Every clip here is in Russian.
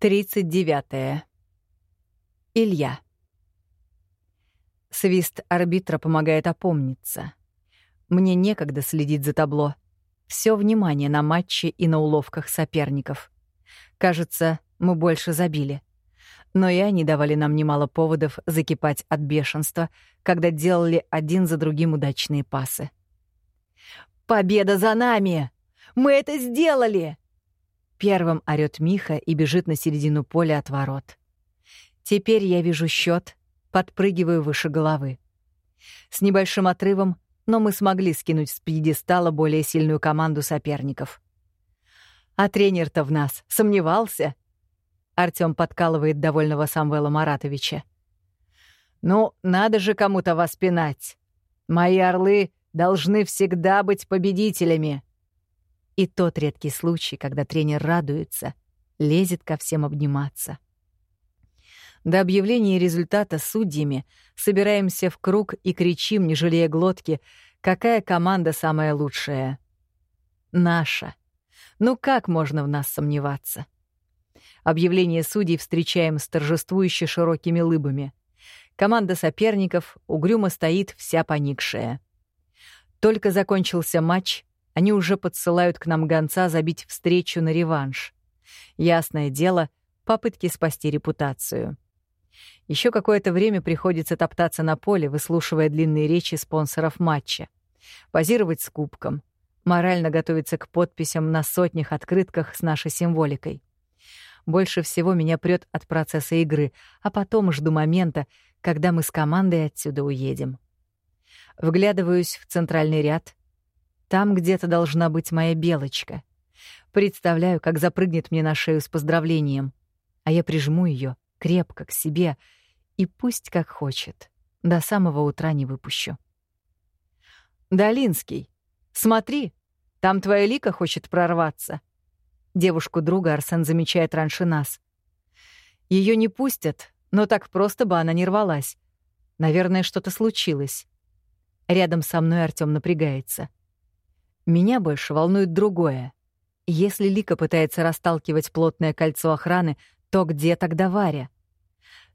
39. Илья. Свист арбитра помогает опомниться. Мне некогда следить за табло. Все внимание на матче и на уловках соперников. Кажется, мы больше забили. Но и они давали нам немало поводов закипать от бешенства, когда делали один за другим удачные пасы. «Победа за нами! Мы это сделали!» Первым орёт Миха и бежит на середину поля от ворот. Теперь я вижу счет, подпрыгиваю выше головы. С небольшим отрывом, но мы смогли скинуть с пьедестала более сильную команду соперников. А тренер-то в нас сомневался. Артём подкалывает довольного Самвела Маратовича. «Ну, надо же кому-то вас пинать. Мои орлы должны всегда быть победителями», и тот редкий случай, когда тренер радуется, лезет ко всем обниматься. До объявления результата судьями собираемся в круг и кричим, не жалея глотки, какая команда самая лучшая. Наша. Ну как можно в нас сомневаться? Объявление судей встречаем с торжествующе широкими лыбами. Команда соперников угрюмо стоит вся поникшая. Только закончился матч, они уже подсылают к нам гонца забить встречу на реванш. Ясное дело, попытки спасти репутацию. Еще какое-то время приходится топтаться на поле, выслушивая длинные речи спонсоров матча, позировать с кубком, морально готовиться к подписям на сотнях открытках с нашей символикой. Больше всего меня прет от процесса игры, а потом жду момента, когда мы с командой отсюда уедем. Вглядываюсь в центральный ряд, там где-то должна быть моя белочка. Представляю, как запрыгнет мне на шею с поздравлением, а я прижму ее крепко к себе и пусть как хочет. До самого утра не выпущу. «Долинский, смотри, там твоя Лика хочет прорваться». Девушку друга Арсен замечает раньше нас. Ее не пустят, но так просто бы она не рвалась. Наверное, что-то случилось. Рядом со мной Артём напрягается. Меня больше волнует другое. Если Лика пытается расталкивать плотное кольцо охраны, то где тогда Варя?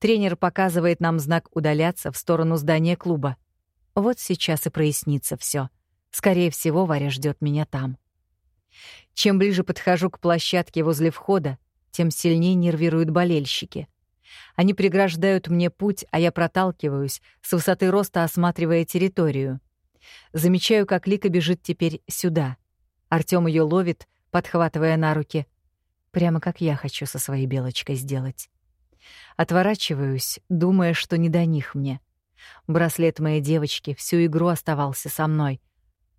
Тренер показывает нам знак удаляться в сторону здания клуба. Вот сейчас и прояснится все. Скорее всего, Варя ждет меня там. Чем ближе подхожу к площадке возле входа, тем сильнее нервируют болельщики. Они преграждают мне путь, а я проталкиваюсь, с высоты роста осматривая территорию. Замечаю, как Лика бежит теперь сюда. Артём её ловит, подхватывая на руки. Прямо как я хочу со своей белочкой сделать. Отворачиваюсь, думая, что не до них мне. Браслет моей девочки всю игру оставался со мной.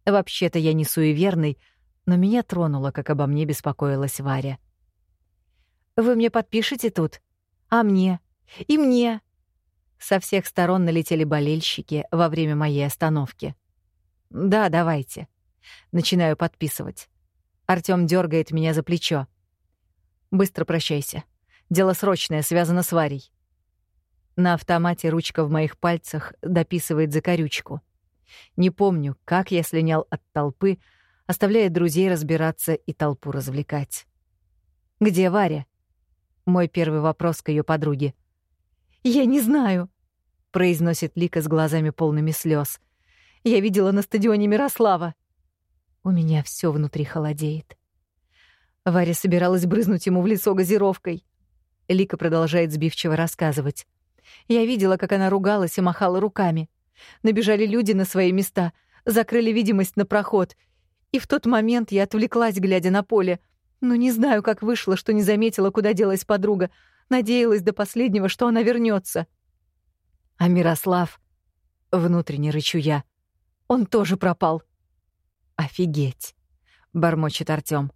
Вообще-то я не суеверный, но меня тронуло, как обо мне беспокоилась Варя. «Вы мне подпишете тут? А мне? И мне?» Со всех сторон налетели болельщики во время моей остановки. Да, давайте. Начинаю подписывать. Артём дергает меня за плечо. Быстро прощайся. Дело срочное, связано с Варей. На автомате ручка в моих пальцах дописывает закорючку. Не помню, как я слинял от толпы, оставляя друзей разбираться и толпу развлекать. «Где Варя?» Мой первый вопрос к ее подруге. «Я не знаю», — произносит Лика с глазами полными слез. Я видела на стадионе Мирослава. У меня все внутри холодеет. Варя собиралась брызнуть ему в лицо газировкой. Лика продолжает сбивчиво рассказывать. Я видела, как она ругалась и махала руками. Набежали люди на свои места, закрыли видимость на проход. И в тот момент я отвлеклась, глядя на поле. Но не знаю, как вышло, что не заметила, куда делась подруга. Надеялась до последнего, что она вернется. А Мирослав... Внутренне рычу я. Он тоже пропал. Офигеть, бормочет Артём.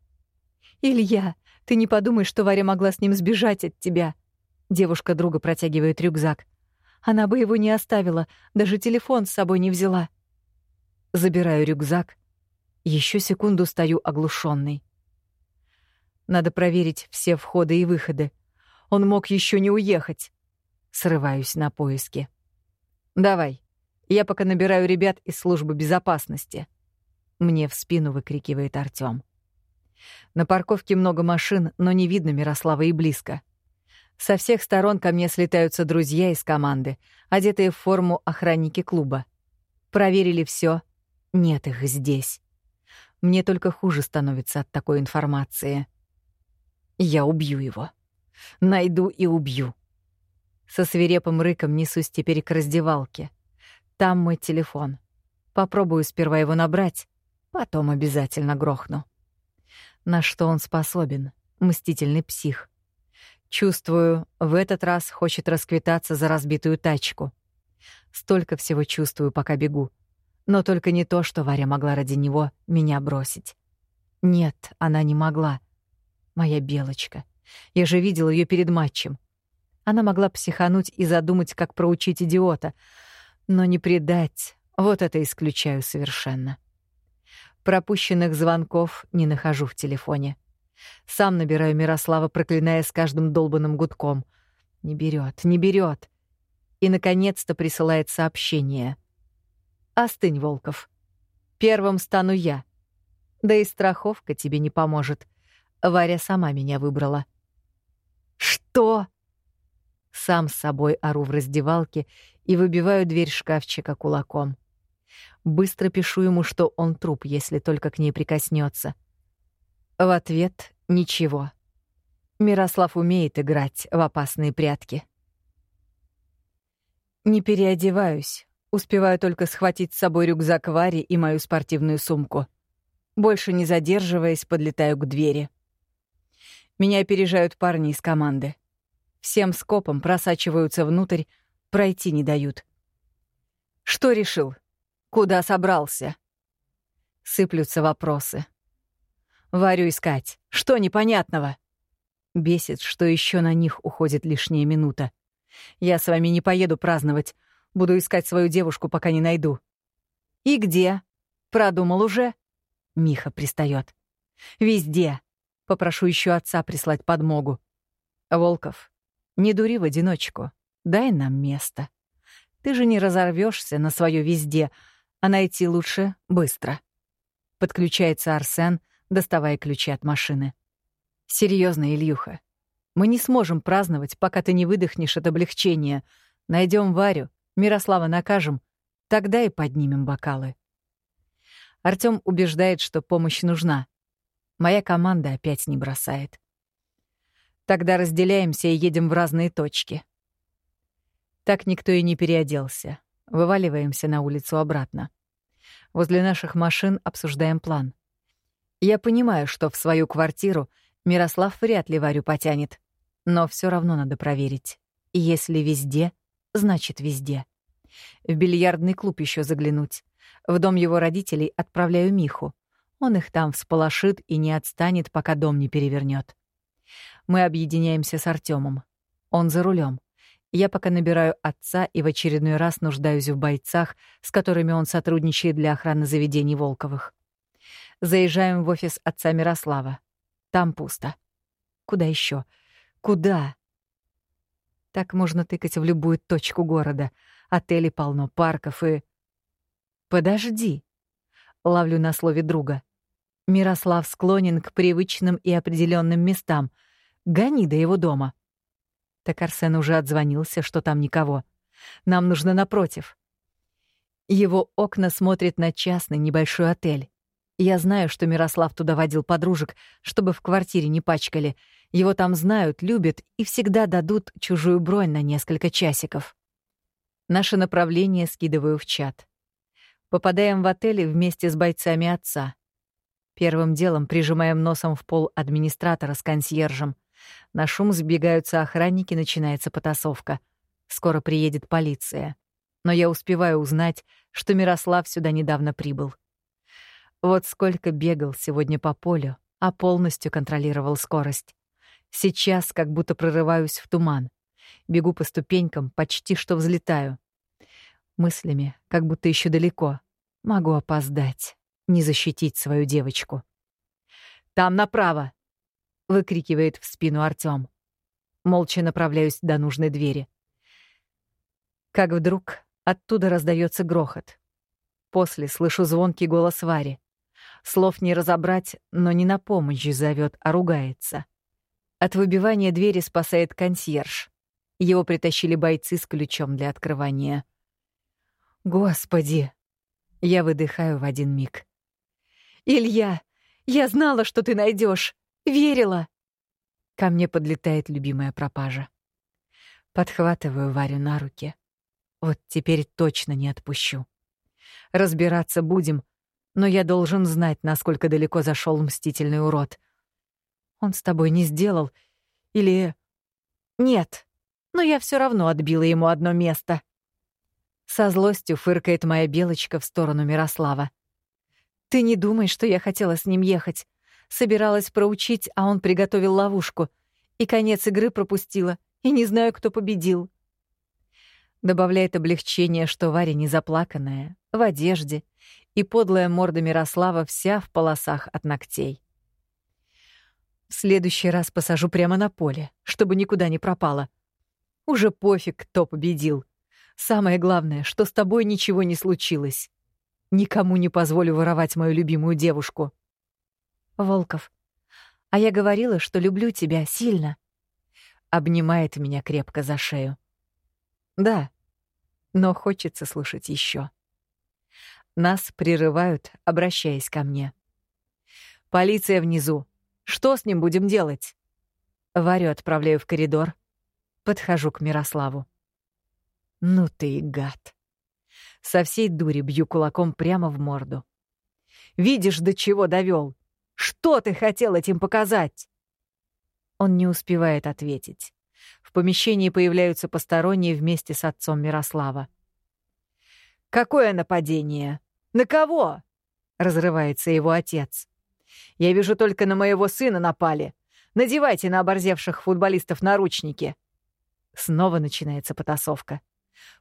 Илья, ты не подумай, что Варя могла с ним сбежать от тебя. Девушка друга протягивает рюкзак. Она бы его не оставила, даже телефон с собой не взяла. Забираю рюкзак. Еще секунду стою оглушенный. Надо проверить все входы и выходы. Он мог еще не уехать. Срываюсь на поиски. Давай. Я пока набираю ребят из службы безопасности. Мне в спину выкрикивает Артём. На парковке много машин, но не видно Мирослава и близко. Со всех сторон ко мне слетаются друзья из команды, одетые в форму охранники клуба. Проверили все. Нет их здесь. Мне только хуже становится от такой информации. Я убью его. Найду и убью. Со свирепым рыком несусь теперь к раздевалке. Там мой телефон. Попробую сперва его набрать, потом обязательно грохну. На что он способен, мстительный псих. Чувствую, в этот раз хочет расквитаться за разбитую тачку. Столько всего чувствую, пока бегу. Но только не то, что Варя могла ради него меня бросить. Нет, она не могла. Моя белочка. Я же видел ее перед матчем. Она могла психануть и задумать, как проучить идиота, но не предать. Вот это исключаю совершенно. Пропущенных звонков не нахожу в телефоне. Сам набираю Мирослава, проклиная с каждым долбанным гудком. Не берет, не берет. И, наконец-то, присылает сообщение. «Остынь, Волков. Первым стану я. Да и страховка тебе не поможет. Варя сама меня выбрала». «Что?» Сам с собой ору в раздевалке и выбиваю дверь шкафчика кулаком. Быстро пишу ему, что он труп, если только к ней прикоснется. В ответ — ничего. Мирослав умеет играть в опасные прятки. Не переодеваюсь. Успеваю только схватить с собой рюкзак Вари и мою спортивную сумку. Больше не задерживаясь, подлетаю к двери. Меня опережают парни из команды. Всем скопом просачиваются внутрь, пройти не дают. «Что решил? Куда собрался?» Сыплются вопросы. «Варю искать. Что непонятного?» Бесит, что еще на них уходит лишняя минута. «Я с вами не поеду праздновать. Буду искать свою девушку, пока не найду». «И где?» «Продумал уже?» Миха пристает. «Везде. Попрошу еще отца прислать подмогу. Волков, не дури в одиночку. Дай нам место. Ты же не разорвешься на свое везде, а найти лучше быстро. Подключается Арсен, доставая ключи от машины. Серьезно, Ильюха. Мы не сможем праздновать, пока ты не выдохнешь от облегчения. Найдем Варю, Мирослава накажем, тогда и поднимем бокалы. Артём убеждает, что помощь нужна. Моя команда опять не бросает. Тогда разделяемся и едем в разные точки. Так никто и не переоделся. Вываливаемся на улицу обратно. Возле наших машин обсуждаем план. Я понимаю, что в свою квартиру Мирослав вряд ли Варю потянет. Но все равно надо проверить. Если везде, значит везде. В бильярдный клуб еще заглянуть. В дом его родителей отправляю Миху. Он их там всполошит и не отстанет, пока дом не перевернет. Мы объединяемся с Артемом. Он за рулем. Я пока набираю отца и в очередной раз нуждаюсь в бойцах, с которыми он сотрудничает для охраны заведений Волковых. Заезжаем в офис отца Мирослава. Там пусто. Куда еще? Куда? Так можно тыкать в любую точку города. Отелей полно, парков и... Подожди. Ловлю на слове друга. Мирослав склонен к привычным и определенным местам — Гони до его дома. Так Арсен уже отзвонился, что там никого. Нам нужно напротив. Его окна смотрят на частный небольшой отель. Я знаю, что Мирослав туда водил подружек, чтобы в квартире не пачкали. Его там знают, любят и всегда дадут чужую бронь на несколько часиков. Наше направление скидываю в чат. Попадаем в отель вместе с бойцами отца. Первым делом прижимаем носом в пол администратора с консьержем. На шум сбегаются охранники, начинается потасовка. Скоро приедет полиция. Но я успеваю узнать, что Мирослав сюда недавно прибыл. Вот сколько бегал сегодня по полю, а полностью контролировал скорость. Сейчас как будто прорываюсь в туман. Бегу по ступенькам, почти что взлетаю. Мыслями, как будто еще далеко. Могу опоздать, не защитить свою девочку. «Там направо!» Выкрикивает в спину Артём. Молча направляюсь до нужной двери. Как вдруг оттуда раздается грохот. После слышу звонкий голос Вари. Слов не разобрать, но не на помощь зовет, а ругается. От выбивания двери спасает консьерж. Его притащили бойцы с ключом для открывания. Господи! Я выдыхаю в один миг. Илья, я знала, что ты найдешь, Верила. Ко мне подлетает любимая пропажа. Подхватываю Варю на руки. Вот теперь точно не отпущу. Разбираться будем, но я должен знать, насколько далеко зашел мстительный урод. Он с тобой не сделал или нет? Но я все равно отбила ему одно место. Со злостью фыркает моя белочка в сторону Мирослава. Ты не думай, что я хотела с ним ехать. Собиралась проучить, а он приготовил ловушку. И конец игры пропустила, и не знаю, кто победил. Добавляет облегчение, что Варя не заплаканная, в одежде, и подлая морда Мирослава вся в полосах от ногтей. В следующий раз посажу прямо на поле, чтобы никуда не пропала. Уже пофиг, кто победил. Самое главное, что с тобой ничего не случилось. Никому не позволю воровать мою любимую девушку. Волков. А я говорила, что люблю тебя сильно. Обнимает меня крепко за шею. Да, но хочется слушать еще. Нас прерывают, обращаясь ко мне. Полиция внизу. Что с ним будем делать? Варю отправляю в коридор. Подхожу к Мирославу. Ну ты и гад. Со всей дури бью кулаком прямо в морду. Видишь, до чего довел? Что ты хотел этим показать?» Он не успевает ответить. В помещении появляются посторонние вместе с отцом Мирослава. «Какое нападение? На кого?» — разрывается его отец. «Я вижу, только на моего сына напали. Надевайте на оборзевших футболистов наручники». Снова начинается потасовка.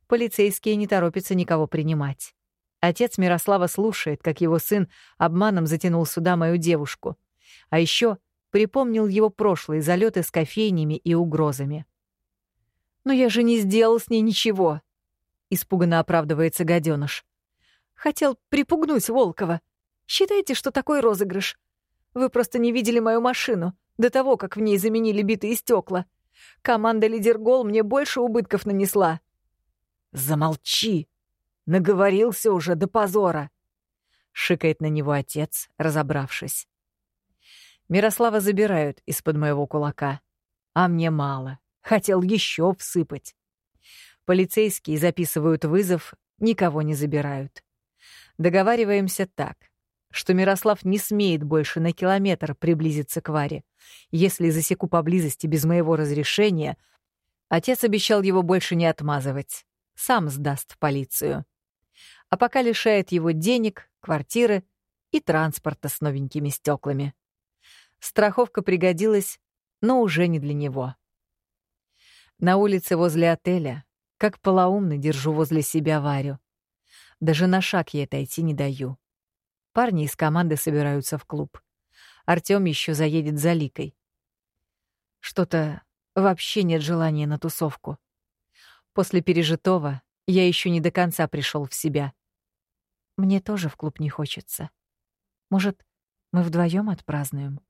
Полицейские не торопятся никого принимать. Отец Мирослава слушает, как его сын обманом затянул сюда мою девушку. А еще припомнил его прошлые залеты с кофейнями и угрозами. «Но я же не сделал с ней ничего», — испуганно оправдывается гаденыш. «Хотел припугнуть Волкова. Считайте, что такой розыгрыш. Вы просто не видели мою машину до того, как в ней заменили битые стекла. Команда «Лидергол» мне больше убытков нанесла». «Замолчи!» Наговорился уже до позора. Шикает на него отец, разобравшись. Мирослава забирают из-под моего кулака. А мне мало. Хотел еще всыпать. Полицейские записывают вызов, никого не забирают. Договариваемся так, что Мирослав не смеет больше на километр приблизиться к Варе. Если засеку поблизости без моего разрешения, отец обещал его больше не отмазывать. Сам сдаст в полицию а пока лишает его денег, квартиры и транспорта с новенькими стеклами. Страховка пригодилась, но уже не для него. На улице возле отеля, как полоумно, держу возле себя Варю. Даже на шаг ей отойти не даю. Парни из команды собираются в клуб. Артём еще заедет за Ликой. Что-то вообще нет желания на тусовку. После пережитого я еще не до конца пришел в себя. Мне тоже в клуб не хочется. Может, мы вдвоем отпразднуем?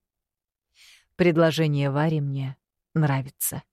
Предложение Вари мне нравится.